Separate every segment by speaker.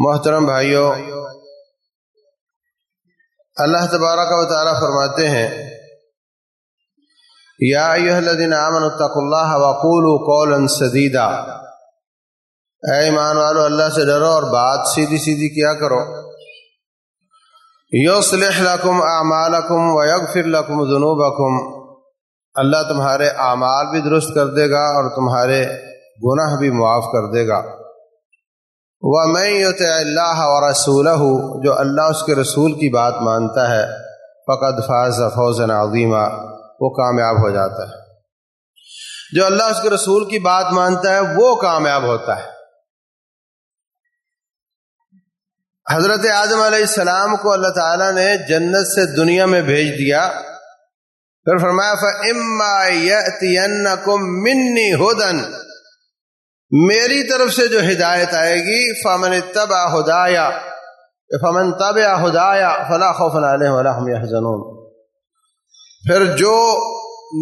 Speaker 1: محترم بھائیوں اللہ تبارک و تعالیٰ فرماتے ہیں، یا الذین آمنوا اتقوا اللہ وقولوا قولا سدیدا۔ اے ایمان والو، اللہ سے ڈرو اور بات سیدھی سیدھی کیا کرو۔ یصلح لکم اعمالکم ویغفر لکم ذنوبکم۔ اللہ تمہارے اعمال بھی درست کر دے گا اور تمہارے گناہ بھی معاف کر دے گا۔ وہ میں اللہ و رسول جو اللہ اس کے رسول کی بات مانتا ہے فقط فاض فوز عظیمہ وہ کامیاب ہو جاتا ہے۔ جو اللہ اس کے رسول کی بات مانتا ہے، وہ کامیاب ہوتا ہے۔ حضرت اعظم علیہ السلام کو اللہ تعالیٰ نے جنت سے دنیا میں بھیج دیا۔ پھر فرمایا منی ہدن میری طرف سے جو ہدایت آئے گی، فمن تب ہدایا فمن تب ہدایا فلاں پھر جو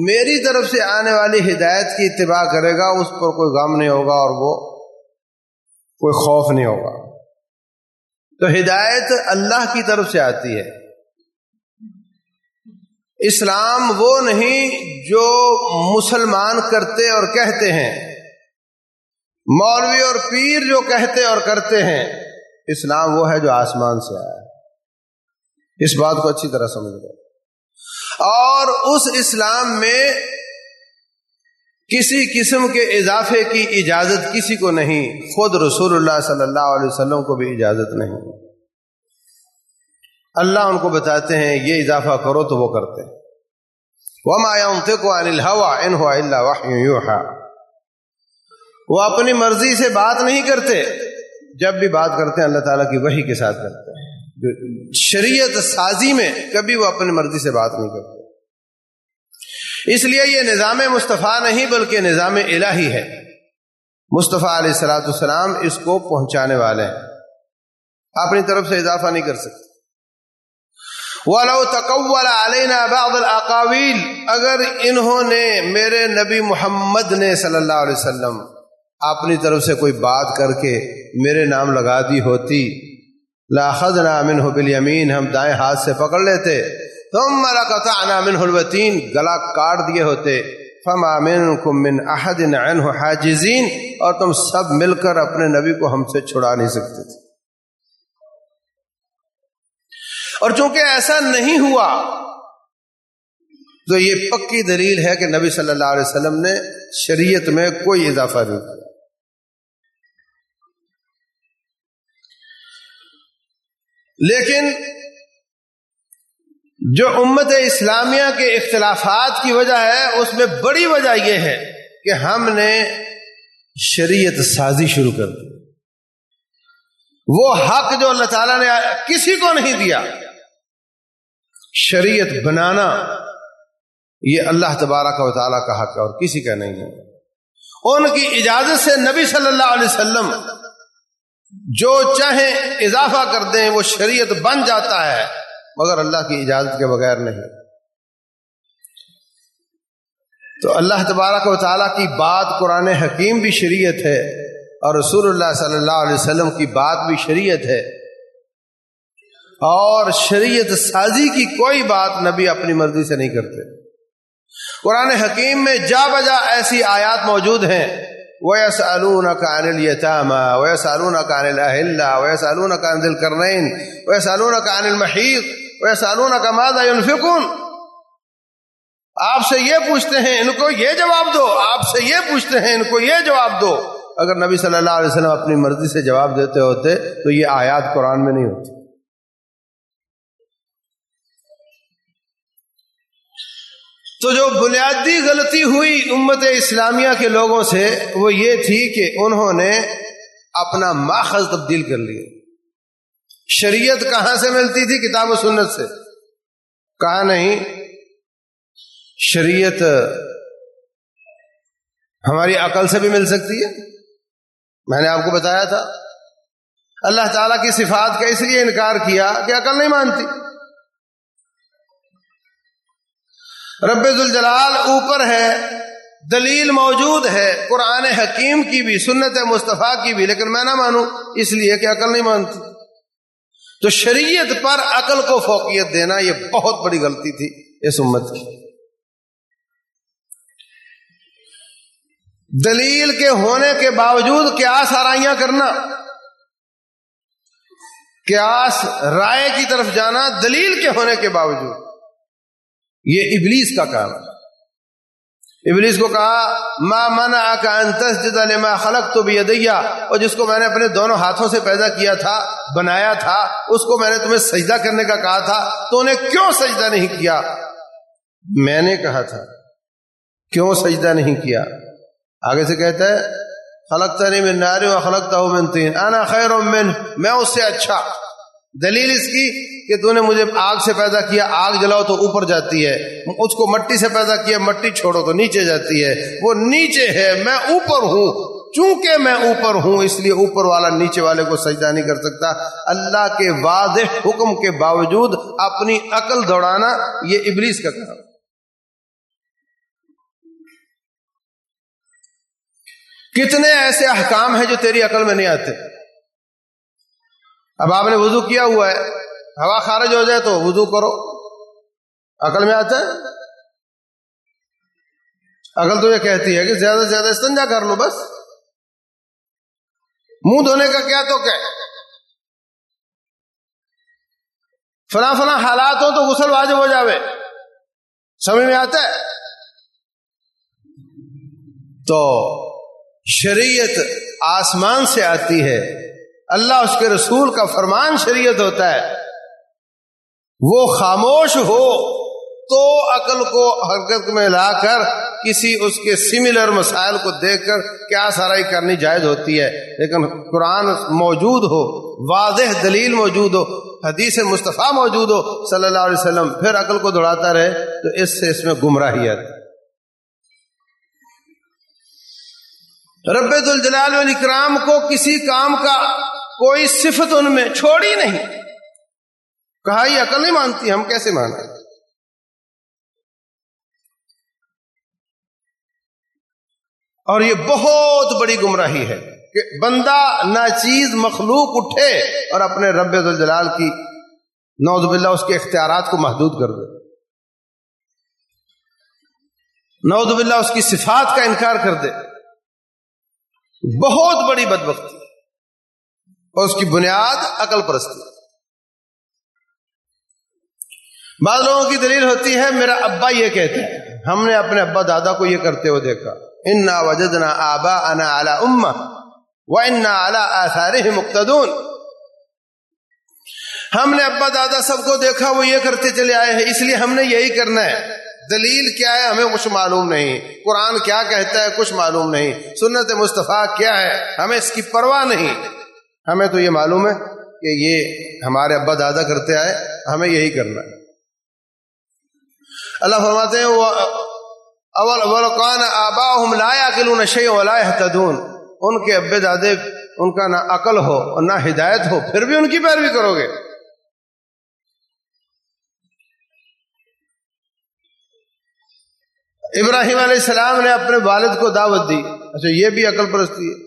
Speaker 1: میری طرف سے آنے والی ہدایت کی اتباع کرے گا، اس پر کوئی غم نہیں ہوگا اور وہ کوئی خوف نہیں ہوگا۔ تو ہدایت اللہ کی طرف سے آتی ہے۔ اسلام وہ نہیں جو مسلمان کرتے اور کہتے ہیں۔ مولوی اور پیر جو کہتے اور کرتے ہیں اسلام وہ ہے جو آسمان سے آیا ہے۔ اس بات کو اچھی طرح سمجھ لو۔ اور اس اسلام میں کسی قسم کے اضافے کی اجازت کسی کو نہیں، خود رسول اللہ صلی اللہ علیہ وسلم کو بھی اجازت نہیں۔ اللہ ان کو بتاتے ہیں، یہ اضافہ کرو تو وہ کرتے۔ وہ مایا کو انل ہوا ان ہوا اللہ وہ اپنی مرضی سے بات نہیں کرتے، جب بھی بات کرتے ہیں اللہ تعالیٰ کی وہی کے ساتھ کرتے ہیں۔ جو شریعت سازی میں کبھی وہ اپنی مرضی سے بات نہیں کرتے۔ اس لیے یہ نظام مصطفیٰ نہیں بلکہ نظام الہی ہے۔ مصطفیٰ علیہ السلاۃ السلام اس کو پہنچانے والے ہیں۔ اپنی طرف سے اضافہ نہیں کر سکتے۔ وَلَوْ تَقَوَّلَ عَلَيْنَا بَعْضَ الْأَقَاوِيلِ، اگر انہوں نے میرے نبی محمد نے صلی اللہ علیہ وسلم اپنی طرف سے کوئی بات کر کے میرے نام لگا دی ہوتی۔ لاخذ نامن ہو بل یمین ہم دائیں ہاتھ سے پکڑ لیتے۔ تم مرا قطع نامن حلوتین گلا کاٹ دیے ہوتے۔ فم آمین کو من حاجزین، اور تم سب مل کر اپنے نبی کو ہم سے چھڑا نہیں سکتے تھے۔ اور چونکہ ایسا نہیں ہوا، تو یہ پکی دلیل ہے کہ نبی صلی اللہ علیہ وسلم نے شریعت میں کوئی اضافہ نہیں کیا۔ لیکن جو امت اسلامیہ کے اختلافات کی وجہ ہے، اس میں بڑی وجہ یہ ہے کہ ہم نے شریعت سازی شروع کر دی۔ وہ حق جو اللہ تعالیٰ نے کسی کو نہیں دیا، شریعت بنانا، یہ اللہ تبارہ کا تعالیٰ کا حق ہے اور کسی کا نہیں ہے۔ ان کی اجازت سے نبی صلی اللہ علیہ وسلم جو چاہیں اضافہ کر دیں، وہ شریعت بن جاتا ہے، مگر اللہ کی اجازت کے بغیر نہیں۔ تو اللہ تبارک و تعالیٰ کی بات قرآن حکیم بھی شریعت ہے، اور رسول اللہ صلی اللہ علیہ وسلم کی بات بھی شریعت ہے۔ اور شریعت سازی کی کوئی بات نبی اپنی مرضی سے نہیں کرتے۔ قرآن حکیم میں جا بجا ایسی آیات موجود ہیں۔ ويسألونك عن اليتامى ويسألونك عن الأهلة ويسألونك عن ذي القرنين ويسألونك عن المحيط ويسألونك ماذا ينفقون آپ سے یہ پوچھتے ہیں، ان کو یہ جواب دو۔ آپ سے یہ پوچھتے ہیں، ان کو یہ جواب دو۔ اگر نبی صلی اللہ علیہ وسلم اپنی مرضی سے جواب دیتے ہوتے تو یہ آیات قرآن میں نہیں ہوتی۔ تو جو بنیادی غلطی ہوئی امت اسلامیہ کے لوگوں سے، وہ یہ تھی کہ انہوں نے اپنا ماخذ تبدیل کر لیا۔ شریعت کہاں سے ملتی تھی؟ کتاب و سنت سے۔ کہاں نہیں؟ شریعت ہماری عقل سے بھی مل سکتی ہے۔ میں نے آپ کو بتایا تھا۔ اللہ تعالی کی صفات کا اس لیے انکار کیا کہ عقل نہیں مانتی۔ رب الجلال اوپر ہے، دلیل موجود ہے، قرآن حکیم کی بھی، سنت مصطفیٰ کی بھی، لیکن میں نہ مانوں، اس لیے کہ عقل نہیں مانتی۔ تو شریعت پر عقل کو فوقیت دینا یہ بہت بڑی غلطی تھی اس امت کی۔ دلیل کے ہونے کے باوجود کیا سارائیاں کرنا۔ قیاس رائے کی طرف جانا دلیل کے ہونے کے باوجود۔ یہ ابلیس کا کام ہے۔ ابلیس کو کہا، ما منا کا انتس لما خلق تو بھی اور جس کو میں نے اپنے دونوں ہاتھوں سے پیدا کیا تھا، بنایا تھا، اس کو میں نے تمہیں سجدہ کرنے کا کہا تھا، تو انہیں کیوں سجدہ نہیں کیا؟ میں نے کہا تھا، کیوں سجدہ نہیں کیا؟ آگے سے کہتا ہے خلقتا نہیں من ناری و خلقتا ہوں من تین انا خیر من، میں اس سے اچھا۔ دلیل اس کی کہ تو نے مجھے آگ سے پیدا کیا، آگ جلاؤ تو اوپر جاتی ہے، اس کو مٹی سے پیدا کیا، مٹی چھوڑو تو نیچے جاتی ہے۔ وہ نیچے ہے، میں اوپر ہوں، چونکہ میں اوپر ہوں، اس لیے اوپر والا نیچے والے کو سجدہ نہیں کر سکتا۔ اللہ کے واضح حکم کے باوجود اپنی عقل دوڑانا یہ ابلیس کا کام۔ کتنے ایسے احکام ہیں جو تیری عقل میں نہیں آتے؟ اب آپ نے وضو کیا ہوا ہے؟ ہوا خارج ہو جائے تو وضو کرو۔ عقل میں آتا ہے؟ عقل تو یہ کہتی ہے کہ زیادہ سے زیادہ استنجا کر لو بس۔ منہ دھونے کا کیا تو کہ فلاں فلاں حالات ہو تو غسل واجب ہو جاوے۔ سمجھ میں آتا ہے؟ تو شریعت آسمان سے آتی ہے۔ اللہ اس کے رسول کا فرمان شریعت ہوتا ہے۔ وہ خاموش ہو تو عقل کو حرکت میں لا کر کسی اس کے سملر مسائل کو دیکھ کر کیا سرائی کرنی جائز ہوتی ہے۔ لیکن قرآن موجود ہو، واضح دلیل موجود ہو، حدیث مصطفیٰ موجود ہو، صلی اللہ علیہ وسلم پھر عقل کو دوڑاتا رہے، تو اس سے اس میں گمراہی آتی رب الجلال والاکرام کو کسی کام کا کوئی صفت ان میں چھوڑی نہیں۔ کہا، یہ عقل نہیں مانتی، ہم کیسے مانتے اور یہ بہت بڑی گمراہی ہے کہ بندہ ناچیز مخلوق اٹھے اور اپنے رب الجلال کی نوز باللہ اس کے اختیارات کو محدود کر دے۔ نوز باللہ اس کی صفات کا انکار کر دے۔ بہت بڑی بدبختی۔ اور اس کی بنیاد عقل پرستی۔ بعض لوگوں کی دلیل ہوتی ہے، میرا ابا یہ کہتے ہیں۔ ہم نے اپنے ابا دادا کو یہ کرتے ہوئے دیکھا۔ انا وجدنا آبا انا اعلی اما و انا اعلی آثار مقتدون۔ ہم نے ابا دادا سب کو دیکھا، وہ یہ کرتے چلے آئے ہیں۔ اس لیے ہم نے یہی کرنا ہے۔ دلیل کیا ہے؟ ہمیں کچھ معلوم نہیں۔ قرآن کیا کہتا ہے؟ کچھ معلوم نہیں۔ سنت مصطفیٰ کیا ہے؟ ہمیں اس کی پرواہ نہیں۔ ہمیں تو یہ معلوم ہے کہ یہ ہمارے ابا دادا کرتے آئے ہمیں یہی کرنا ہے۔ اللہ فرماتے ہیں، وہ اول اولقان آبا لایا کلو نشے ولا تدون ان کے ابے دادے، ان کا نہ عقل ہو اور نہ ہدایت ہو، پھر بھی ان کی پیروی کرو گے۔ ابراہیم علیہ السلام نے اپنے والد کو دعوت دی۔ اچھا یہ بھی عقل پرستی ہے۔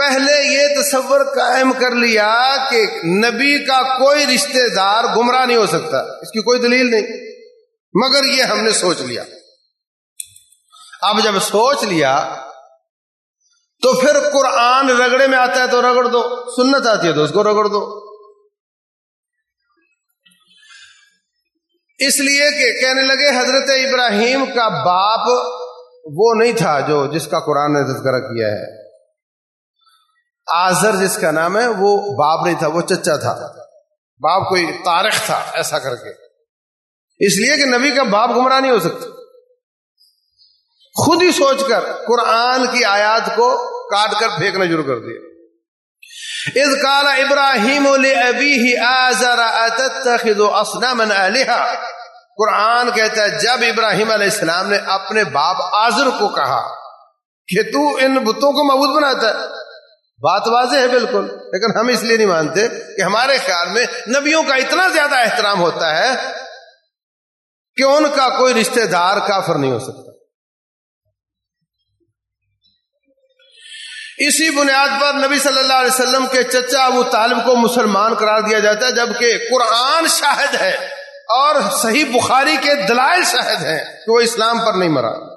Speaker 1: پہلے یہ تصور قائم کر لیا کہ نبی کا کوئی رشتہ دار گمراہ نہیں ہو سکتا۔ اس کی کوئی دلیل نہیں۔ مگر یہ ہم نے سوچ لیا۔ اب جب سوچ لیا تو پھر قرآن رگڑے میں آتا ہے تو رگڑ دو، سنت آتی ہے تو اس کو رگڑ دو۔ اس لیے کہ کہنے لگے حضرت ابراہیم کا باپ وہ نہیں تھا جو جس کا قرآن نے تذکرہ کیا ہے۔ آزر جس کا نام ہے، وہ باپ نہیں تھا، وہ چچا تھا۔ باپ کوئی تاریخ تھا، ایسا کر کے۔ اس لیے کہ نبی کا باپ گمراہ نہیں ہو سکتا۔ خود ہی سوچ کر قرآن کی آیات کو کاٹ کر پھینکنا شروع کر دیا۔ از کالا ابراہیم قرآن کہتا ہے، جب ابراہیم علیہ السلام نے اپنے باپ آزر کو کہا کہ تو ان بتوں کو معبود بناتا ہے۔ بات واضح ہے بالکل، لیکن ہم اس لیے نہیں مانتے کہ ہمارے خیال میں نبیوں کا اتنا زیادہ احترام ہوتا ہے کہ ان کا کوئی رشتہ دار کافر نہیں ہو سکتا۔ اسی بنیاد پر نبی صلی اللہ علیہ وسلم کے چچا ابو طالب کو مسلمان قرار دیا جاتا ہے، جبکہ قرآن شاہد ہے اور صحیح بخاری کے دلائل شاہد ہیں کہ وہ اسلام پر نہیں مرا۔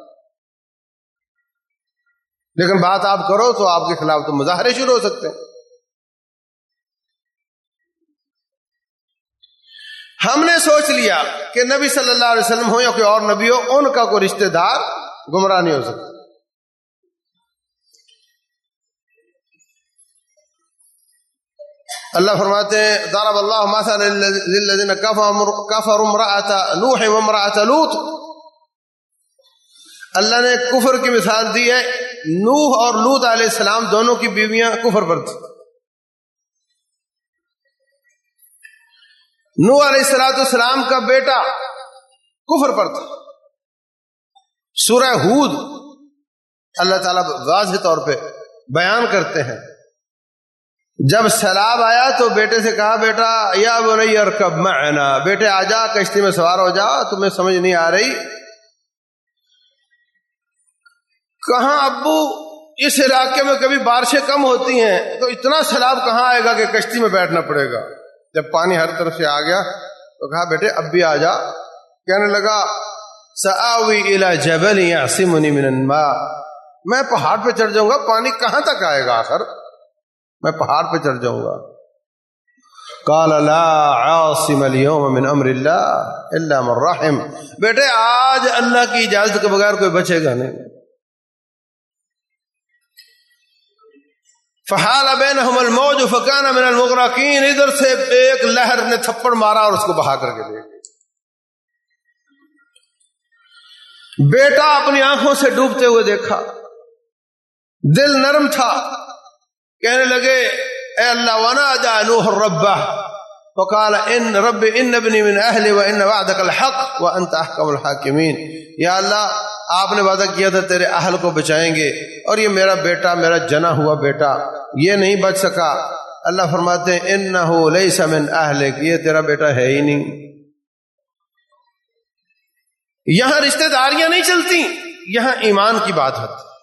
Speaker 1: لیکن بات آپ کرو تو آپ کے خلاف تو مظاہرے شروع ہو سکتے ہیں۔ ہم نے سوچ لیا کہ نبی صلی اللہ علیہ وسلم ہو یا کوئی اور نبی ہو، ان کا کوئی رشتہ دار گمراہ نہیں ہو سکتا۔ اللہ فرماتے ہیں دارب اللہ مثلا للذین کفروا امرأة نوح و امرأة لوط۔ اللہ نے کفر کی مثال دی ہے۔ نوح اور لوط علیہ السلام دونوں کی بیویاں کفر پر تھی نوح علیہ السلاۃ السلام کا بیٹا کفر پر تھا۔ سورہ ہود اللہ تعالیٰ واضح طور پہ بیان کرتے ہیں۔ جب سیلاب آیا تو بیٹے سے کہا، بیٹا، یا بنی، ارکب معنا۔ بیٹے، آ جا، کشتی میں سوار ہو جا، تمہیں سمجھ نہیں آ رہی۔ کہاں ابو اس علاقے میں کبھی بارشیں کم ہوتی ہیں؟ تو اتنا سیلاب کہاں آئے گا کہ کشتی میں بیٹھنا پڑے گا؟ جب پانی ہر طرف سے آ گیا تو کہا، بیٹے، اب بھی آ جا۔ کہنے لگا ساوی الا جبل یعصمنی من الماء میں پہاڑ پہ چڑھ جاؤں گا، پانی کہاں تک آئے گا آخر؟ میں پہاڑ پہ چڑھ جاؤں گا۔ کال عاصم اليوم من امر اللہ الا من رحم۔ بیٹے، آج اللہ کی اجازت کے بغیر کوئی بچے گا نہیں۔ فحال بینہم الموج فکان من المغرقین، ادھر سے ایک لہر نے تھپڑ مارا اور اس کو بہا کر کے لے دے بیٹا اپنی آنکھوں سے ڈوبتے ہوئے دیکھا۔ دل نرم تھا۔ کہنے لگے، اے اللہ، ونا جا نوح ربہ وقال ان رب، ان ابنی من اہل و ان وعدک الحق و انت احکم الحاکمین یا اللہ آپ نے وعدہ کیا تھا تیرے اہل کو بچائیں گے اور یہ میرا بیٹا، میرا جنا ہوا بیٹا، یہ نہیں بچ سکا۔ اللہ فرماتے ہیں، انہو لیس من اہلک، یہ تیرا بیٹا ہے ہی نہیں۔ یہاں رشتہ داریاں نہیں چلتی، یہاں ایمان کی بات ہوتی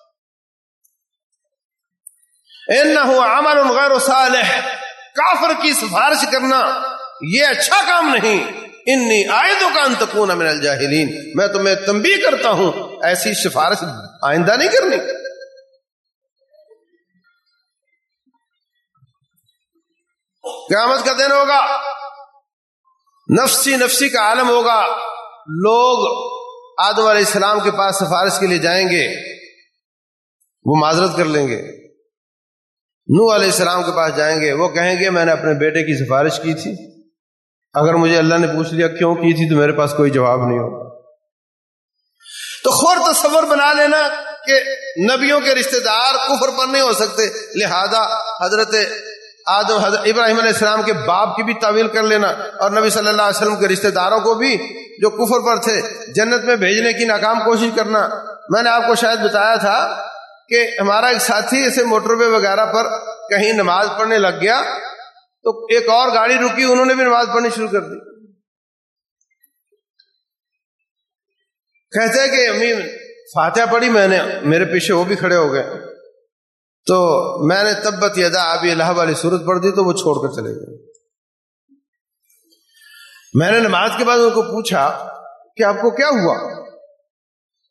Speaker 1: عمل غیر صالح، کافر کی سفارش کرنا، یہ اچھا کام نہیں۔ انی آئندوں کا انتقون من الجاہلین، میں تمہیں تنبیہ کرتا ہوں، ایسی سفارش آئندہ نہیں کرنی۔ قیامت کا دن ہوگا، نفسی نفسی کا عالم ہوگا، لوگ آدم علیہ السلام کے پاس سفارش کے لیے جائیں گے، وہ معذرت کر لیں گے۔ نو علیہ السلام کے پاس جائیں گے، وہ کہیں گے، میں نے اپنے بیٹے کی سفارش کی تھی۔ اگر مجھے اللہ نے پوچھ لیا کیوں کی تھی تو میرے پاس کوئی جواب نہیں ہوگا تو خور تصور بنا لینا کہ نبیوں کے رشتہ دار کفر پر نہیں ہو سکتے۔ لہذا حضرت آدم، حضرت ابراہیم علیہ السلام کے باپ کی بھی تعویل کر لینا اور نبی صلی اللہ علیہ وسلم کے رشتہ داروں کو بھی جو کفر پر تھے جنت میں بھیجنے کی ناکام کوشش کرنا۔ میں نے آپ کو شاید بتایا تھا کہ ہمارا ایک ساتھی ایسے موٹر وے وغیرہ پر کہیں نماز پڑھنے لگ گیا۔ تو ایک اور گاڑی رکی، انہوں نے بھی نماز پڑھنی شروع کر دی۔ کہتے کہ امی فاتحہ پڑھی میں نے، میرے پیچھے وہ بھی کھڑے ہو گئے۔ تو میں نے تبت یدا ابھی اللہ والی صورت پڑھ دی تو وہ چھوڑ کر چلے گئے۔ میں نے نماز کے بعد ان کو پوچھا کہ آپ کو کیا ہوا؟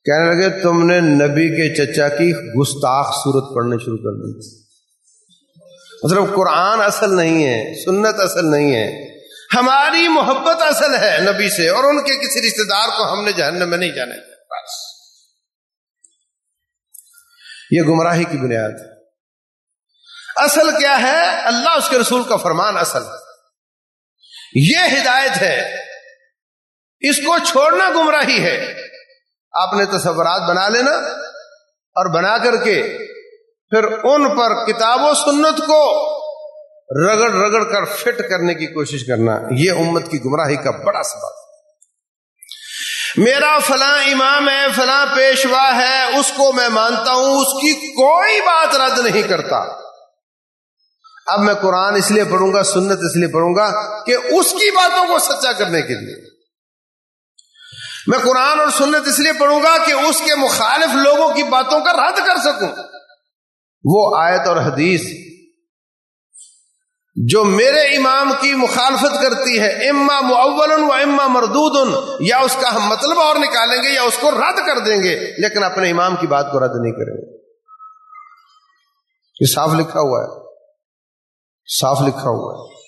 Speaker 1: کہنے لگے، تم نے نبی کے چچا کی گستاخ صورت پڑھنے شروع کر دی۔ مطلب قرآن اصل نہیں ہے، سنت اصل نہیں ہے۔ ہماری محبت اصل ہے نبی سے، اور ان کے کسی رشتے دار کو ہم نے جہنم میں نہیں جانے بس۔ یہ گمراہی کی بنیاد ہے۔ اصل کیا ہے؟ اللہ اس کے رسول کا فرمان اصل ہے۔ یہ ہدایت ہے۔ اس کو چھوڑنا گمراہی ہے۔ آپ نے تصورات بنا لینا اور بنا کر کے پھر ان پر کتاب و سنت کو رگڑ رگڑ کر فٹ کرنے کی کوشش کرنا، یہ امت کی گمراہی کا بڑا سبب میرا فلاں امام ہے، فلاں پیشوا ہے، اس کو میں مانتا ہوں، اس کی کوئی بات رد نہیں کرتا۔ اب میں قرآن اس لیے پڑھوں گا، سنت اس لیے پڑھوں گا کہ اس کی باتوں کو سچا کرنے کے لیے۔ میں قرآن اور سنت اس لیے پڑھوں گا کہ اس کے مخالف لوگوں کی باتوں کا رد کر سکوں۔ وہ آیت اور حدیث جو میرے امام کی مخالفت کرتی ہے، اما معول و اما مردود، یا اس کا ہم مطلب اور نکالیں گے یا اس کو رد کر دیں گے، لیکن اپنے امام کی بات کو رد نہیں کریں گے۔ یہ صاف لکھا ہوا ہے۔ صاف لکھا ہوا ہے۔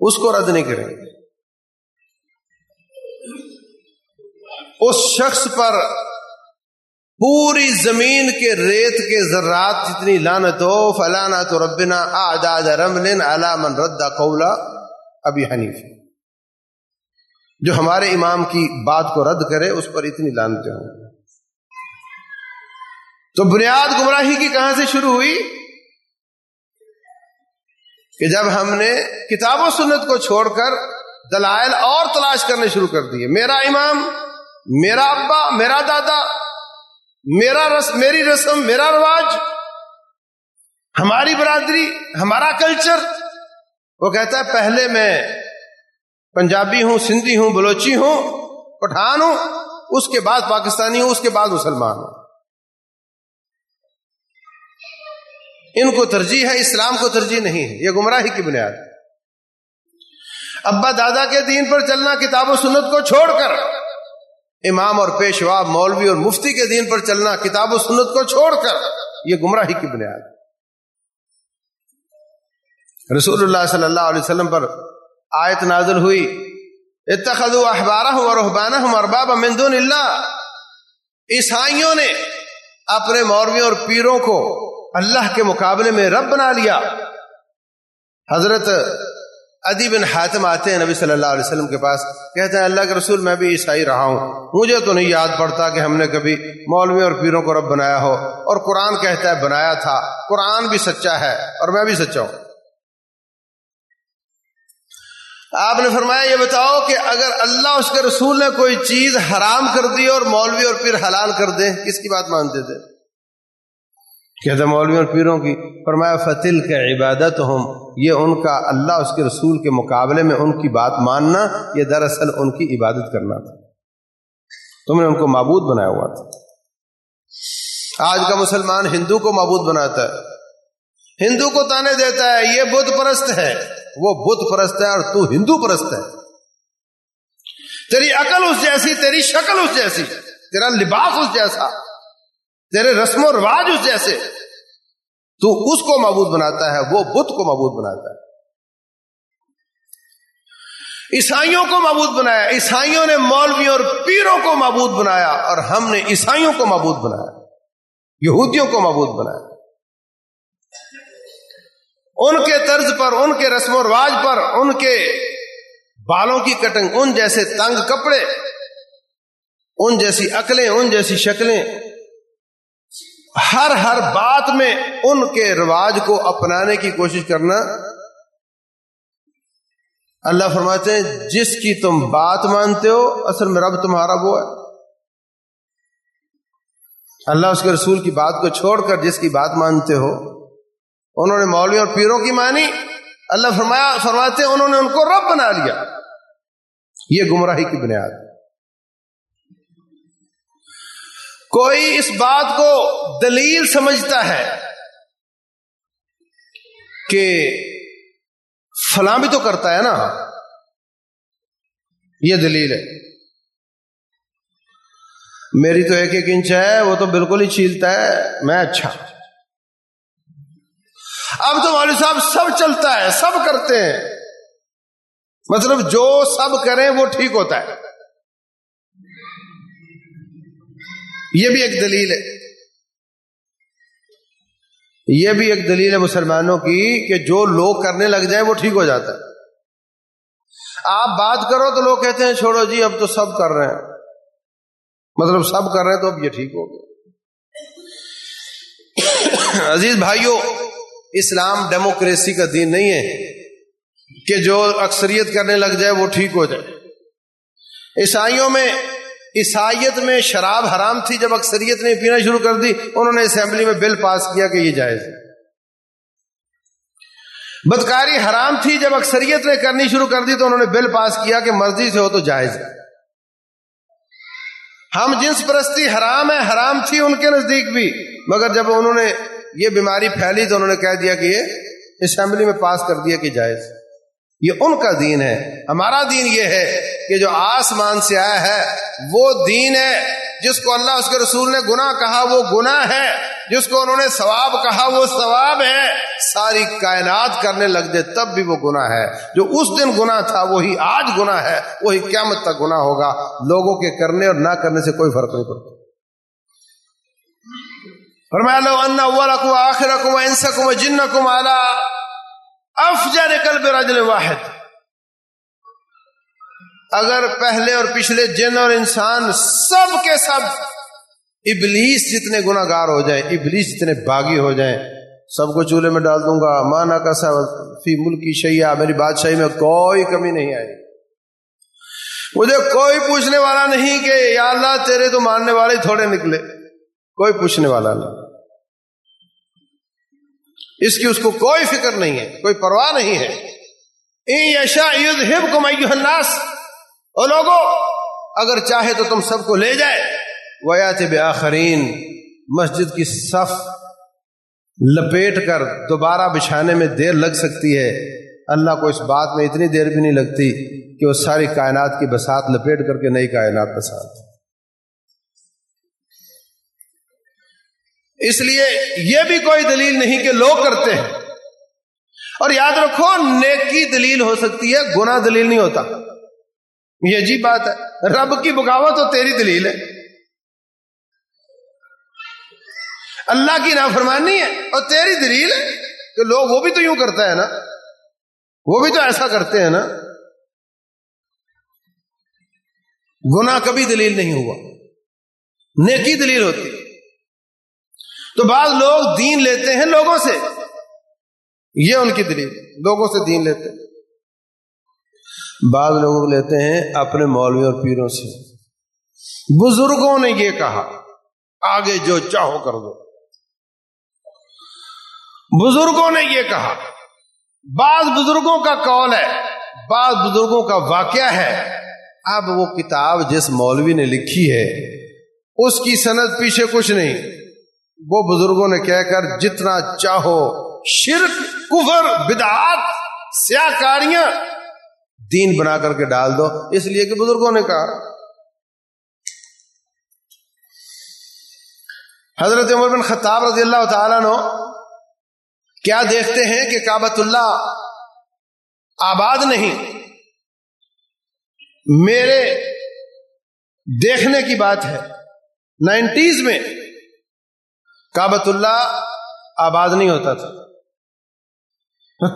Speaker 1: اس کو رد نہیں کریں گے۔ اس شخص پر پوری زمین کے ریت کے ذرات جتنی لانت ہو، فلانا تو ربنا آداد رمل علامن ردا قولا ابھی حنیف۔ جو ہمارے امام کی بات کو رد کرے، اس پر اتنی لانتیں ہوں تو بنیاد گمراہی کی کہاں سے شروع ہوئی؟ کہ جب ہم نے کتاب و سنت کو چھوڑ کر دلائل اور تلاش کرنے شروع کر دیے، میرا امام، میرا ابا، میرا دادا میرا رس، میری رسم، میرا رواج، ہماری برادری، ہمارا کلچر وہ کہتا ہے، پہلے میں پنجابی ہوں، سندھی ہوں، بلوچی ہوں، پٹھان ہوں، اس کے بعد پاکستانی ہوں، اس کے بعد مسلمان ہوں۔ ان کو ترجیح ہے، اسلام کو ترجیح نہیں ہے۔ یہ گمراہی کی بنیاد ابا دادا کے دین پر چلنا، کتاب و سنت کو چھوڑ کر امام اور پیشوا، مولوی اور مفتی کے دین پر چلنا، کتاب و سنت کو چھوڑ کر، یہ گمراہی کی بنیاد رسول اللہ صلی اللہ علیہ وسلم پر آیت نازل ہوئی، اتخذوا احبارہم و رہبانہم من دون اللہ۔ عیسائیوں نے اپنے مولویوں اور پیروں کو اللہ کے مقابلے میں رب بنا لیا۔ حضرت ادی بن حاتم آتے ہیں نبی صلی اللہ علیہ وسلم کے پاس، کہتے ہیں، اللہ کے رسول، میں بھی عیسائی رہا ہوں۔ مجھے تو نہیں یاد پڑتا کہ ہم نے کبھی مولوی اور پیروں کو رب بنایا ہو۔ اور قرآن کہتا ہے، بنایا تھا۔ قرآن بھی سچا ہے اور میں بھی سچا ہوں۔ آپ نے فرمایا، یہ بتاؤ کہ اگر اللہ اس کے رسول نے کوئی چیز حرام کر دی اور مولوی اور پیر حلال کر دیں، کس کی بات مانتے تھے؟ کہتے مولوی اور پیروں کی فرمایا فتل کے عبادت ہوں یہ ان کا اللہ اس کے رسول کے مقابلے میں ان کی بات ماننا، یہ دراصل ان کی عبادت کرنا تھا۔ تم نے ان کو معبود بنایا ہوا تھا۔ آج کا مسلمان ہندو کو معبود بناتا ہے۔ ہندو کو تانے دیتا ہے، یہ بدھ پرست ہے۔ وہ بدھ پرست ہے اور تو ہندو پرست ہے۔ تیری عقل اس جیسی، تیری شکل اس جیسی، تیرا لباس اس جیسا۔ تیرے رسم و رواج اس جیسے۔ تو اس کو معبود بناتا ہے، وہ بت کو معبود بناتا ہے۔ عیسائیوں کو معبود بنایا، عیسائیوں نے مولویوں اور پیروں کو معبود بنایا اور ہم نے عیسائیوں کو معبود بنایا، یہودیوں کو معبود بنایا۔ ان کے طرز پر، ان کے رسم و رواج پر، ان کے بالوں کی کٹنگ، ان جیسے تنگ کپڑے، ان جیسی عقلیں، ان جیسی شکلیں۔ ہر ہر بات میں ان کے رواج کو اپنانے کی کوشش کرنا۔ اللہ فرماتے ہیں، جس کی تم بات مانتے ہو، اصل میں رب تمہارا وہ ہے۔ اللہ اس کے رسول کی بات کو چھوڑ کر جس کی بات مانتے ہو، انہوں نے مولوی اور پیروں کی مانی۔ اللہ فرمایا، فرماتے ہیں، انہوں نے ان کو رب بنا لیا۔ یہ گمراہی کی بنیاد۔ کوئی اس بات کو دلیل سمجھتا ہے کہ فلاں بھی تو کرتا ہے نا۔ یہ دلیل ہے۔ میری تو ایک ایک انچ ہے، وہ تو بالکل ہی چھیلتا ہے، میں اچھا۔ اب تو مولوی صاحب سب چلتا ہے، سب کرتے ہیں۔ مطلب جو سب کریں وہ ٹھیک ہوتا ہے۔ یہ بھی ایک دلیل ہے۔ یہ بھی ایک دلیل ہے مسلمانوں کی کہ جو لوگ کرنے لگ جائیں وہ ٹھیک ہو جاتا ہے۔ آپ بات کرو تو لوگ کہتے ہیں، چھوڑو جی اب تو سب کر رہے ہیں۔ مطلب سب کر رہے ہیں تو اب یہ ٹھیک ہو گیا۔ عزیز بھائیوں اسلام ڈیموکریسی کا دین نہیں ہے کہ جو اکثریت کرنے لگ جائے وہ ٹھیک ہو جائے۔ عیسائیوں میں عیسائیت میں شراب حرام تھی جب اکثریت نے پینا شروع کر دی، انہوں نے اسمبلی میں بل پاس کیا کہ یہ جائز ہے۔ بدکاری حرام تھی جب اکثریت نے کرنی شروع کر دی تو انہوں نے بل پاس کیا کہ مرضی سے ہو تو جائز ہے۔ ہم جنس پرستی حرام ہے، حرام تھی ان کے نزدیک بھی، مگر جب انہوں نے یہ بیماری پھیلی تو انہوں نے کہہ دیا کہ یہ اسمبلی میں پاس کر دیا کہ جائز یہ ان کا دین ہے۔ ہمارا دین یہ ہے کہ جو آسمان سے آیا ہے، وہ دین ہے۔ جس کو اللہ، اس کے رسول نے گناہ کہا، وہ گناہ ہے۔ جس کو انہوں نے ثواب کہا، وہ ثواب ہے۔ ساری کائنات کرنے لگ جائے، تب بھی وہ گناہ ہے۔ جو اس دن گناہ تھا، وہی آج گناہ ہے۔ وہی قیامت تک گناہ ہوگا۔ لوگوں کے کرنے اور نہ کرنے سے کوئی فرق نہیں پڑتا۔ فرمایا، لو ان اولکم آخرکم انسکم جنکم علی افجر قلب رجل واحد۔ اگر پہلے اور پچھلے جن اور انسان سب کے سب ابلیس جتنے گناگار ہو جائیں، ابلیس جتنے باغی ہو جائیں، سب کو چولہے میں ڈال دوں گا مانا کا سب فی ملکی شیا میری بادشاہی میں کوئی کمی نہیں آئی۔ مجھے کوئی پوچھنے والا نہیں کہ یا اللہ تیرے تو ماننے والے تھوڑے نکلے۔ کوئی پوچھنے والا نہیں۔ اس کی اس کو کوئی فکر نہیں ہے، کوئی پرواہ نہیں ہے۔ یشا ہب کو الناس۔ اور لوگوں اگر چاہے تو تم سب کو لے جائے۔ ویات بآخرین مسجد کی صف لپیٹ کر دوبارہ بچھانے میں دیر لگ سکتی ہے۔ اللہ کو اس بات میں اتنی دیر بھی نہیں لگتی کہ وہ ساری کائنات کی بسات لپیٹ کر کے نئی کائنات بسات اس لیے یہ بھی کوئی دلیل نہیں کہ لوگ کرتے ہیں۔ اور یاد رکھو، نیکی دلیل ہو سکتی ہے گنا دلیل نہیں ہوتا۔ یہ عجیب بات ہے۔ رب کی بغاوت تو تیری دلیل ہے۔ اللہ کی نافرمانی ہے اور تیری دلیل ہے کہ لوگ وہ بھی تو یوں کرتا ہے نا۔ وہ بھی تو ایسا کرتے ہیں نا۔ گنا کبھی دلیل نہیں ہوا۔ نیکی دلیل ہوتی۔ تو بعض لوگ دین لیتے ہیں لوگوں سے۔ یہ ان کی دلیل لوگوں سے دین لیتے ہیں۔ بعض لوگ لیتے ہیں اپنے مولوی اور پیروں سے۔ بزرگوں نے یہ کہا، آگے جو چاہو کر دو۔ بزرگوں نے یہ کہا، بعض بزرگوں کا کال ہے، بعض بزرگوں کا واقعہ ہے۔ اب وہ کتاب جس مولوی نے لکھی ہے، اس کی صنعت پیچھے کچھ نہیں۔ وہ بزرگوں نے کہہ کر، جتنا چاہو، شرک، کفر، بدعات، سیاہ کاریاں دین بنا کر کے ڈال دو، اس لیے کہ بزرگوں نے کہا۔ حضرت عمر بن خطاب رضی اللہ تعالیٰ نو کیا دیکھتے ہیں کہ کابت اللہ آباد نہیں؟ میرے دیکھنے کی بات ہے۔ نائنٹیز میں کابت اللہ آباد نہیں ہوتا تھا۔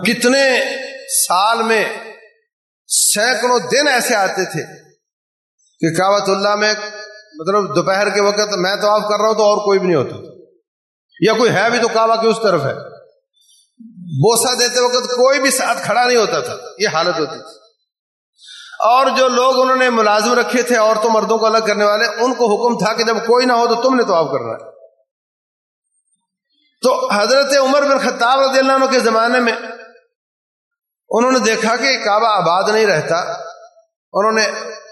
Speaker 1: کتنے سال میں سینکڑوں دن ایسے آتے تھے کہ کابت اللہ میں مطلب دوپہر کے وقت میں تو آف کر رہا ہوں تو اور کوئی بھی نہیں ہوتا یا کوئی ہے بھی تو کعبہ کی اس طرف ہے۔ بوسا دیتے وقت کوئی بھی ساتھ کھڑا نہیں ہوتا تھا۔ یہ حالت ہوتی تھی۔ اور جو لوگ انہوں نے ملازم رکھے تھے عورتوں مردوں کو الگ کرنے والے، ان کو حکم تھا کہ جب کوئی نہ ہو تو تم نے تو آف کرنا ہے۔ تو حضرت عمر بن خطاب رضی اللہ عنہ کے زمانے میں انہوں نے دیکھا کہ کعبہ آباد نہیں رہتا۔ انہوں نے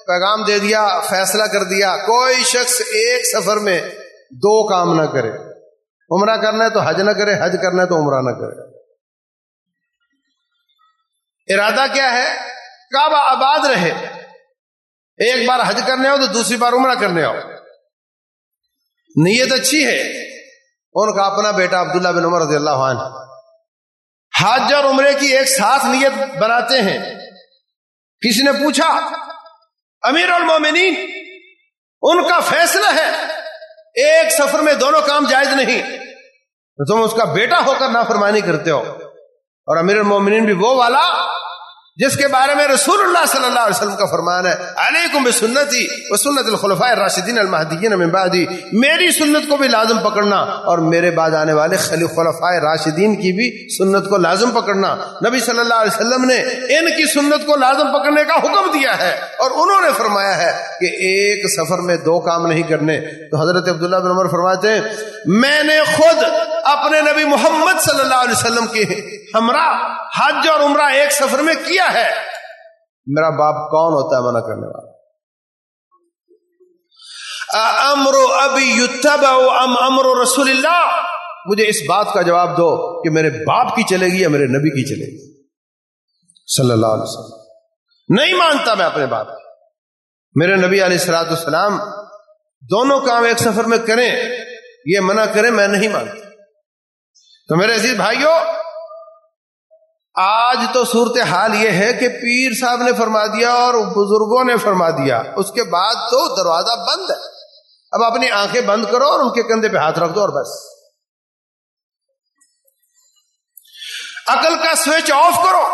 Speaker 1: پیغام دے دیا، فیصلہ کر دیا، کوئی شخص ایک سفر میں دو کام نہ کرے۔ عمرہ کرنا ہے تو حج نہ کرے، حج کرنا ہے تو عمرہ نہ کرے۔ ارادہ کیا ہے؟ کعبہ آباد رہے۔ ایک بار حج کرنے آؤ تو دوسری بار عمرہ کرنے آؤ۔ نیت اچھی ہے۔ ان کا اپنا بیٹا عبداللہ بن عمر رضی اللہ عنہ۔ حج اور عمرے کی ایک ساتھ نیت بناتے ہیں۔ کسی نے پوچھا، امیر المومنین، ان کا فیصلہ ہے، ایک سفر میں دونوں کام جائز نہیں۔ تم اس کا بیٹا ہو کر نافرمانی کرتے ہو۔ اور امیر المومنین بھی وہ والا جس کے بارے میں رسول اللہ صلی اللہ علیہ وسلم کا فرمان ہے، علیکم بسنتی و سنت الخلفاء الراشدین المہدیین من بعدی، میری سنت کو بھی لازم پکڑنا اور میرے بعد آنے والے خلفاء راشدین کی بھی سنت کو لازم پکڑنا۔ نبی صلی اللہ علیہ وسلم نے ان کی سنت کو لازم پکڑنے کا حکم دیا ہے اور انہوں نے فرمایا ہے کہ ایک سفر میں دو کام نہیں کرنے۔ تو حضرت عبداللہ بن عمر فرماتے ہیں، میں نے خود اپنے نبی محمد صلی اللہ علیہ وسلم کے ہمراہ، حج اور عمرہ ایک سفر میں کیا ہے۔ میرا باپ کون ہوتا ہے منع کرنے والا؟ امر ابی یتبع ام امر رسول اللہ مجھے اس بات کا جواب دو کہ میرے باپ کی چلے گی یا میرے نبی کی چلے گی۔ صلی اللہ علیہ وسلم۔ نہیں مانتا میں اپنے باپ میرے نبی علیہ السلاۃ السلام دونوں کام ایک سفر میں کریں یہ منع کریں میں نہیں مانتا۔ تو میرے عزیز بھائیوں آج تو صورت حال یہ ہے کہ پیر صاحب نے فرما دیا اور بزرگوں نے فرما دیا۔ اس کے بعد تو دروازہ بند ہے۔ اب اپنی آنکھیں بند کرو اور ان کے کندھے پہ ہاتھ رکھ دو اور بس۔ عقل کا سوئچ آف کرو،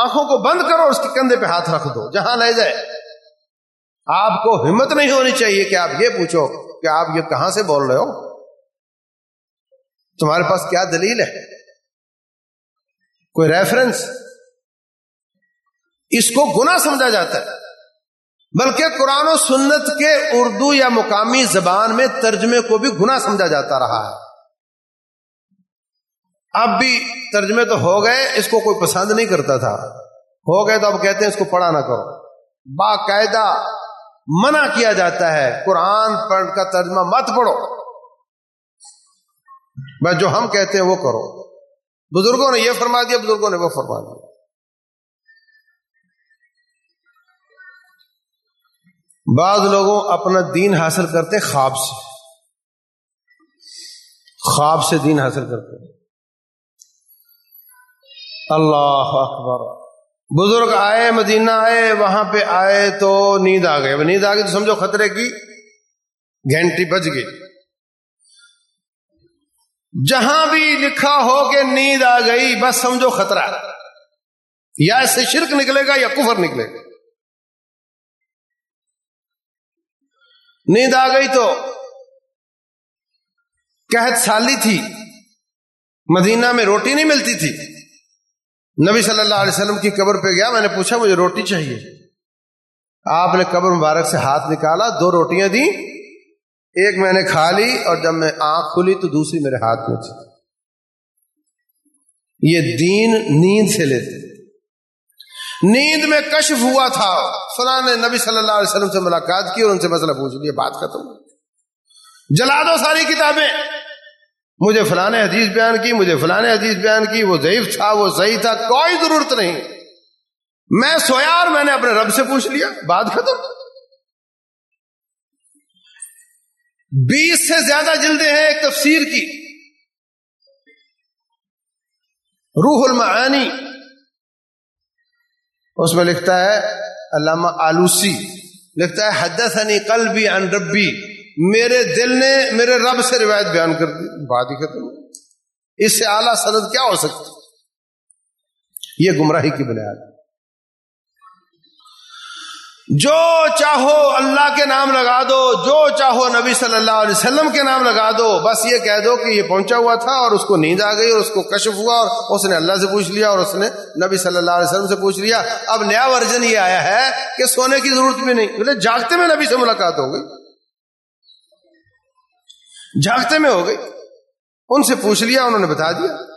Speaker 1: آنکھوں کو بند کرو اور اس کے کندھے پہ ہاتھ رکھ دو، جہاں لے جائے۔ آپ کو ہمت نہیں ہونی چاہیے کہ آپ یہ پوچھو کہ آپ یہ کہاں سے بول رہے ہو؟ تمہارے پاس کیا دلیل ہے؟ کوئی ریفرنس اس کو گنا سمجھا جاتا ہے۔ بلکہ قرآن و سنت کے اردو یا مقامی زبان میں ترجمے کو بھی گنا سمجھا جاتا رہا ہے۔ اب بھی ترجمے تو ہو گئے، اس کو کوئی پسند نہیں کرتا تھا۔ ہو گئے تو اب کہتے ہیں اس کو پڑھا نہ کرو۔ باقاعدہ منع کیا جاتا ہے، قرآن پڑھ کا ترجمہ مت پڑھو۔ بس جو ہم کہتے ہیں وہ کرو۔ بزرگوں نے یہ فرما دیا، بزرگوں نے وہ فرما دیا۔ بعض لوگوں اپنا دین حاصل کرتے خواب سے۔ خواب سے دین حاصل کرتے اللہ اکبر۔ بزرگ آئے، مدینہ آئے، وہاں پہ آئے تو نیند آ گئے۔ نیند آ گئی تو سمجھو خطرے کی گھنٹی بج گئی۔ جہاں بھی لکھا ہو کہ نیند آ گئی، بس سمجھو خطرہ۔ یا اس سے شرک نکلے گا یا کفر نکلے گا۔ نیند آ گئی تو قحط سالی تھی۔ مدینہ میں روٹی نہیں ملتی تھی۔ نبی صلی اللہ علیہ وسلم کی قبر پہ گیا، میں نے پوچھا، مجھے روٹی چاہیے۔ آپ نے قبر مبارک سے ہاتھ نکالا، دو روٹیاں دی ایک میں نے کھا لی اور جب میں آنکھ کھلی تو دوسری میرے ہاتھ میں تھی۔ یہ دین نیند سے لیتے نیند میں کشف ہوا تھا۔ فلاں نے نبی صلی اللہ علیہ وسلم سے ملاقات کی اور ان سے مسئلہ پوچھ لیا، بات ختم جلا دو ساری کتابیں۔ مجھے فلاں حدیث بیان کی، مجھے فلاں حدیث بیان کی۔ وہ ضعیف تھا، وہ صحیح تھا، کوئی ضرورت نہیں۔ میں سویا اور میں نے اپنے رب سے پوچھ لیا، بات ختم۔ بیس سے زیادہ جلدیں ہیں ایک تفسیر کی۔ روح المعانی۔ اس میں لکھتا ہے علامہ آلوسی، لکھتا ہے حدثنی قلبی عن ربی۔ میرے دل نے میرے رب سے روایت بیان کر دی۔ بات ہی ختم۔ اس سے اعلیٰ صدد کیا ہو سکتی یہ گمراہی کی بنیاد۔ جو چاہو اللہ کے نام لگا دو، جو چاہو نبی صلی اللہ علیہ وسلم کے نام لگا دو، بس یہ کہہ دو کہ یہ پہنچا ہوا تھا اور اس کو نیند آ گئی اور اس کو کشف ہوا اور اس نے اللہ سے پوچھ لیا اور اس نے نبی صلی اللہ علیہ وسلم سے پوچھ لیا۔ اب نیا ورژن یہ آیا ہے کہ سونے کی ضرورت بھی نہیں۔ بولے، جاگتے میں نبی سے ملاقات ہو گئی۔ جھاگتے میں ہو گئی۔ ان سے پوچھ لیا، انہوں نے بتا دیا۔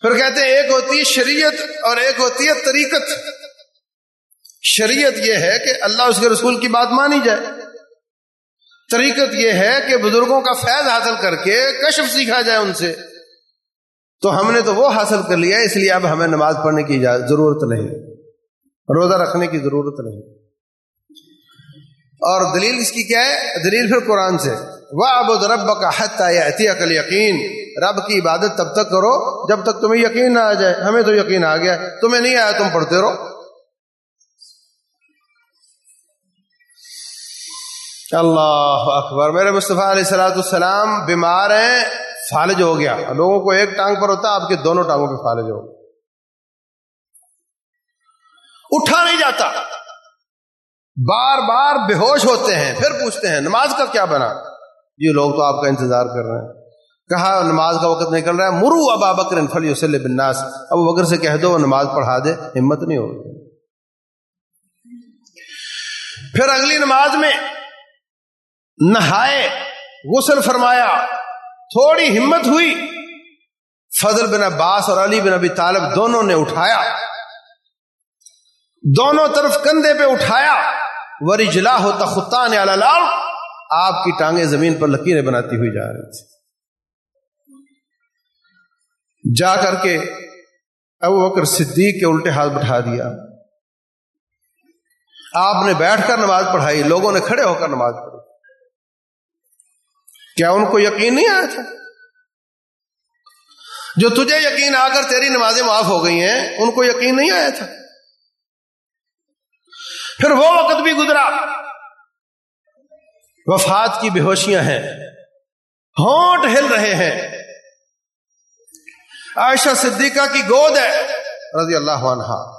Speaker 1: پھر کہتے ہیں ایک ہوتی ہے شریعت اور ایک ہوتی ہے طریقت۔ شریعت یہ ہے کہ اللہ اس کے رسول کی بات مانی جائے۔ طریقت یہ ہے کہ بزرگوں کا فیض حاصل کر کے کشف سیکھا جائے ان سے۔ تو ہم نے تو وہ حاصل کر لیا، اس لیے اب ہمیں نماز پڑھنے کی ضرورت نہیں۔ روزہ رکھنے کی ضرورت نہیں۔ اور دلیل اس کی کیا ہے؟ دلیل پھر قرآن سے۔ وہ اب رب کا حت عقل یقین رب کی عبادت تب تک کرو جب تک تمہیں یقین نہ آ جائے۔ ہمیں تو یقین آ گیا۔ تمہیں نہیں آیا تم پڑھتے رہو۔ اللہ اکبر۔ میرے مصطفیٰ علیہ السلاۃ السلام بیمار ہیں، فالج ہو گیا۔ لوگوں کو ایک ٹانگ پر ہوتا، آپ کے دونوں ٹانگوں پہ فالج ہو۔ اٹھا نہیں جاتا۔ بار بار بے ہوش ہوتے ہیں، پھر پوچھتے ہیں، نماز کا کیا بنا؟ یہ لوگ تو آپ کا انتظار کر رہے ہیں۔ کہا، نماز کا وقت نکل رہا ہے۔ مرو ابا بکر فلی وسل بناس اب بکر سے کہہ دو، نماز پڑھا دے، ہمت نہیں ہوگی پھر اگلی نماز میں نہائے، غسل فرمایا۔ تھوڑی ہمت ہوئی۔ فضل بن عباس اور علی بن ابی طالب دونوں نے اٹھایا۔ دونوں طرف کندھے پہ اٹھایا۔ وری جلا ہوتا خطان آپ کی ٹانگیں زمین پر لکیریں بناتی ہوئی جا رہی تھی جا کر کے ابو بکر صدیق کے الٹے ہاتھ بٹھا دیا۔ آپ نے بیٹھ کر نماز پڑھائی، لوگوں نے کھڑے ہو کر نماز پڑھی۔ کیا ان کو یقین نہیں آیا تھا؟ جو تجھے یقین آ کر تیری نمازیں معاف ہو گئی ہیں، ان کو یقین نہیں آیا تھا؟ پھر وہ وقت بھی گزرا۔ وفات کی بے ہوشیاں ہیں۔ ہونٹ ہل رہے ہیں۔ عائشہ صدیقہ کی گود ہے۔ رضی اللہ عنہ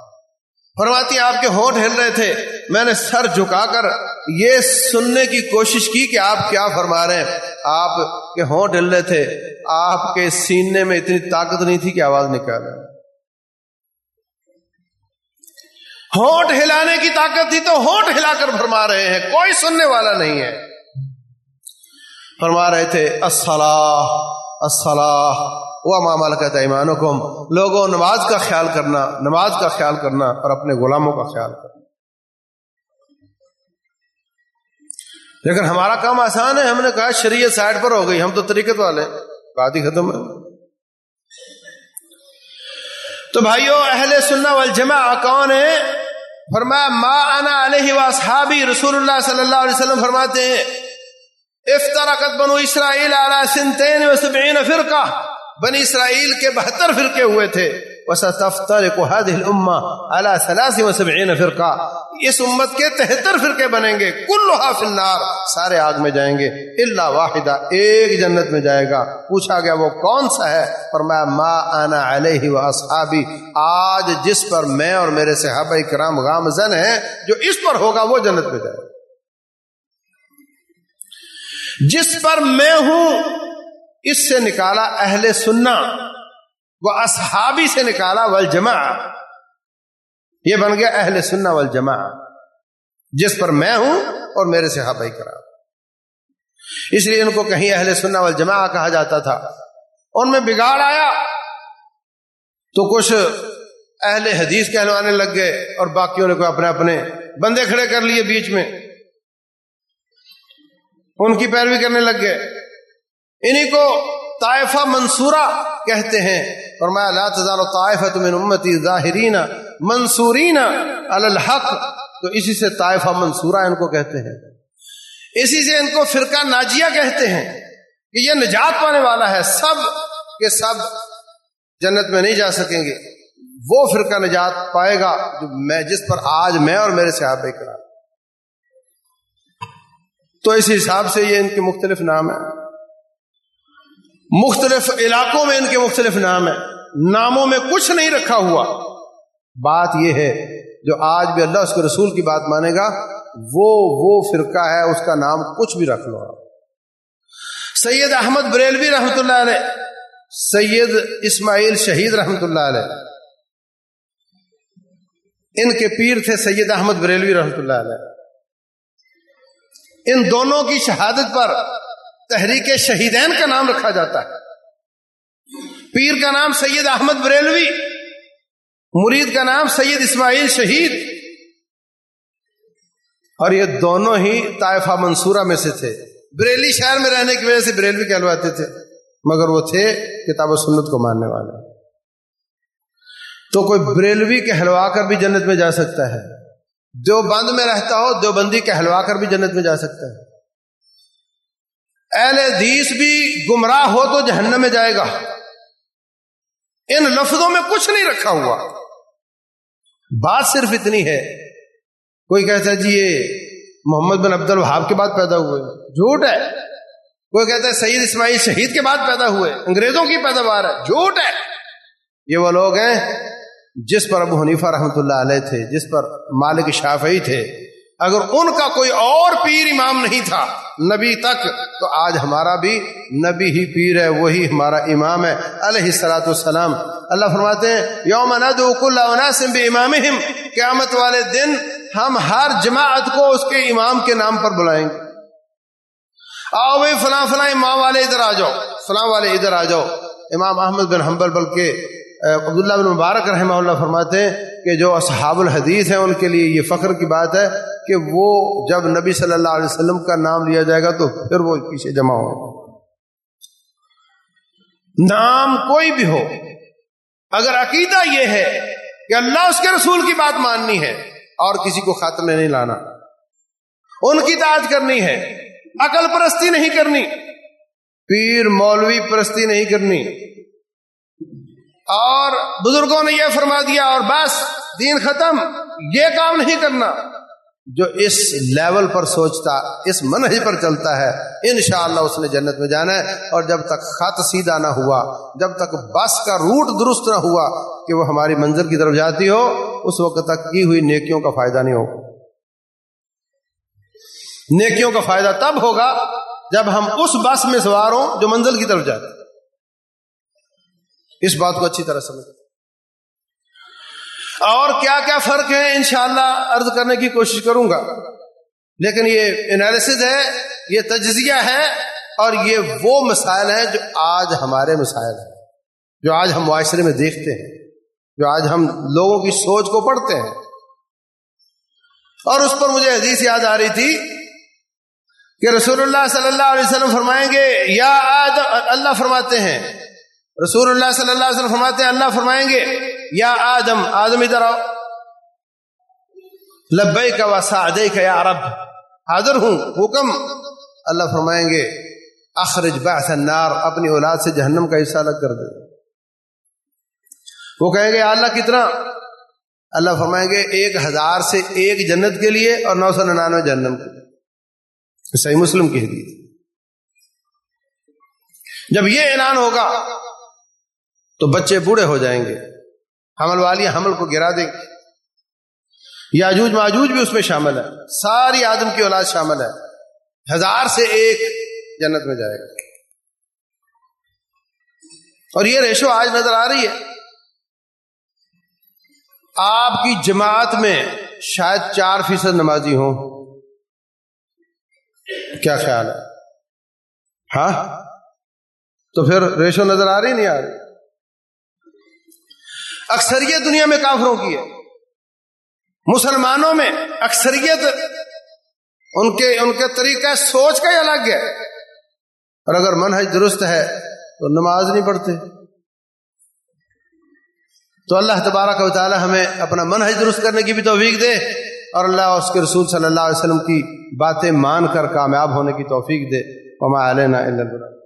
Speaker 1: فرماتی آپ کے ہونٹ ہل رہے تھے۔ میں نے سر جھکا کر یہ سننے کی کوشش کی کہ آپ کیا فرما رہے ہیں۔ آپ کے ہونٹ ہل رہے تھے۔ آپ کے سینے میں اتنی طاقت نہیں تھی کہ آواز نکال رہے ہونٹ ہلانے کی طاقت تھی تو ہونٹ ہلا کر فرما رہے ہیں، کوئی سننے والا نہیں ہے۔ فرما رہے تھے السلام السلام وہ معاملہ کہتا ہے ایمانوں کو لوگوں، نماز کا خیال کرنا، نماز کا خیال کرنا اور اپنے غلاموں کا خیال کرنا۔ لیکن ہمارا کام آسان ہے، ہم نے کہا شریعت سائڈ پر ہو گئی، ہم تو طریقت والے بات ہی ختم ہے۔ تو بھائیو، اہل سننا والجماع کون ہے فرمایا، ما انا علیہ واصحابی رسول اللہ صلی اللہ علیہ وسلم فرماتے ہیں، افترقت بنو اسرائیل علی سنتین و سبعین فرقہ، بنی اسرائیل کے بہتر فرقے ہوئے تھے۔ فرقہ اس امت کے تہتر فرقے بنیں گے کل النار، سارے آگ میں جائیں گے اللہ واحدہ، ایک جنت میں جائے گا۔ پوچھا گیا، وہ کون سا ہے؟ پر میں ما آنا علیہ و اصحابی۔ آج جس پر میں اور میرے صحابہ کرام غامزن ہیں، جو اس پر ہوگا، وہ جنت میں جائے گا۔ جس پر میں ہوں، اس سے نکالا اہل سننا وہ اصحابی سے نکالا ول یہ بن گیا اہل سننا ول جس پر میں ہوں اور میرے سے ہابئی کرا اس لیے ان کو کہیں اہل سننا ول کہا جاتا تھا۔ ان میں بگاڑ آیا۔ تو کچھ اہل حدیث کہلوانے لگ گئے اور باقیوں نے کوئی اپنے اپنے بندے کھڑے کر لیے بیچ میں۔ ان کی پیروی کرنے لگ گئے۔ انہیں کو طائفہ منصورہ کہتے ہیں۔ اور میں لا تزال طائفہ من امتی ظاہرین منصورین الحق۔ تو اسی سے طائفہ منصورہ ان کو کہتے ہیں۔ اسی سے ان کو فرقہ ناجیہ کہتے ہیں کہ یہ نجات پانے والا ہے۔ سب کے سب جنت میں نہیں جا سکیں گے۔ وہ فرقہ نجات پائے گا جو میں جس پر آج میں اور میرے صحابہ کرا تو اس حساب سے یہ ان کے مختلف نام ہیں۔ مختلف علاقوں میں ان کے مختلف نام ہیں۔ ناموں میں کچھ نہیں رکھا ہوا۔ بات یہ ہے، جو آج بھی اللہ اس کے رسول کی بات مانے گا، وہ وہ فرقہ ہے، اس کا نام کچھ بھی رکھ لو۔ سید احمد بریلوی رحمت اللہ علیہ، سید اسماعیل شہید رحمت اللہ علیہ۔ ان کے پیر تھے سید احمد بریلوی رحمت اللہ علیہ۔ ان دونوں کی شہادت پر تحریک شہیدین کا نام رکھا جاتا ہے۔ پیر کا نام سید احمد بریلوی، مرید کا نام سید اسماعیل شہید۔ اور یہ دونوں ہی طائفہ منصورہ میں سے تھے۔ بریلی شہر میں رہنے کی وجہ سے بریلوی کہلواتے تھے، مگر وہ تھے کتاب و سنت کو ماننے والے۔ تو کوئی بریلوی کہلوا کر بھی جنت میں جا سکتا ہے۔ جو بند میں رہتا ہو دو بندی کہلوا کر بھی جنت میں جا سکتا ہے۔ اہل حدیث بھی گمراہ ہو تو جہنم میں جائے گا۔ ان لفظوں میں کچھ نہیں رکھا ہوا۔ بات صرف اتنی ہے۔ کوئی کہتا ہے جی یہ محمد بن عبد الحاب کے بعد پیدا ہوئے۔ جھوٹ ہے۔ کوئی کہتا ہے سعید اسماعیل شہید کے بعد پیدا ہوئے۔ انگریزوں کی پیداوار ہے۔ جھوٹ ہے۔ یہ وہ لوگ ہیں جس پر ابو حنیفہ رحمۃ اللہ علیہ تھے، جس پر مالک شافعی تھے۔ اگر ان کا کوئی اور پیر امام نہیں تھا نبی تک، تو آج ہمارا بھی نبی ہی پیر ہے، وہی ہمارا امام ہے۔ علیہ السلاۃ السلام اللہ فرماتے ہیں، یوم امام قیامت والے دن ہم ہر جماعت کو اس کے امام کے نام پر بلائیں گے۔ آؤ بھائی، فلاں فلاں امام والے ادھر آ جاؤ۔ فلاں والے ادھر آ جاؤ۔ امام احمد بن حنبل، بلکہ عبداللہ بن مبارک رحمہ اللہ فرماتے ہیں کہ جو اصحاب الحدیث ہیں ان کے لیے یہ فخر کی بات ہے کہ وہ جب نبی صلی اللہ علیہ وسلم کا نام لیا جائے گا تو پھر وہ پیچھے جمع ہو نام کوئی بھی ہو، اگر عقیدہ یہ ہے کہ اللہ اس کے رسول کی بات ماننی ہے اور کسی کو خاطر میں نہیں لانا، ان کی تاج کرنی ہے، عقل پرستی نہیں کرنی، پیر مولوی پرستی نہیں کرنی اور بزرگوں نے یہ فرما دیا اور بس، دین ختم، یہ کام نہیں کرنا۔ جو اس لیول پر سوچتا، اس منہج پر چلتا ہے، انشاءاللہ اس نے جنت میں جانا ہے۔ اور جب تک خط سیدھا نہ ہوا، جب تک بس کا روٹ درست نہ ہوا کہ وہ ہماری منزل کی طرف جاتی ہو، اس وقت تک کی ہوئی نیکیوں کا فائدہ نہیں ہو نیکیوں کا فائدہ تب ہوگا جب ہم اس بس میں سوار ہوں جو منزل کی طرف جاتے اس بات کو اچھی طرح سمجھ اور کیا کیا فرق ہے انشاءاللہ عرض کرنے کی کوشش کروں گا۔ لیکن یہ انالیسز ہے، یہ تجزیہ ہے اور یہ وہ مسائل ہیں جو آج ہمارے مسائل ہیں۔ جو آج ہم معاشرے میں دیکھتے ہیں۔ جو آج ہم لوگوں کی سوچ کو پڑھتے ہیں۔ اور اس پر مجھے حدیث یاد آ رہی تھی کہ رسول اللہ صلی اللہ علیہ وسلم فرمائیں گے، یا آدم، اللہ فرماتے ہیں رسول اللہ صلی اللہ علیہ وسلم فرماتے ہیں، اللہ فرمائیں گے، یا آدم آدم ادھر آؤ۔ لبئی کا واسا کا یا رب، حاضر ہوں، حکم۔ اللہ فرمائیں گے، اخرج بعث النار، اپنی اولاد سے جہنم کا حصہ الگ کر دے۔ وہ کہیں گے اللہ کتنا؟ اللہ فرمائیں گے، ایک ہزار سے ایک جنت کے لیے اور نو سو ننانوے جہنم کے لیے۔ صحیح مسلم کی حدیث جب یہ اعلان ہوگا تو بچے بوڑھے ہو جائیں گے۔ حمل والی حمل کو گرا دیں گے۔ یاجوج ماجوج بھی اس میں شامل ہے۔ ساری آدم کی اولاد شامل ہے۔ ہزار سے ایک جنت میں جائے گا۔ اور یہ ریشو آج نظر آ رہی ہے۔ آپ کی جماعت میں شاید چار فیصد نمازی ہوں۔ کیا خیال ہے؟ ہاں؟ تو پھر ریشو نظر آ رہی نہیں آ رہی؟ اکثریت دنیا میں کافروں کی ہے۔ مسلمانوں میں اکثریت ان کے ان کے طریقہ سوچ کا ہی الگ ہے۔ اور اگر منہج درست ہے تو نماز نہیں پڑھتے۔ تو اللہ تبارک و تعالی ہمیں اپنا منہج درست کرنے کی بھی توفیق دے اور اللہ اس کے رسول صلی اللہ علیہ وسلم کی باتیں مان کر کامیاب ہونے کی توفیق دے۔ وما علینا اللہ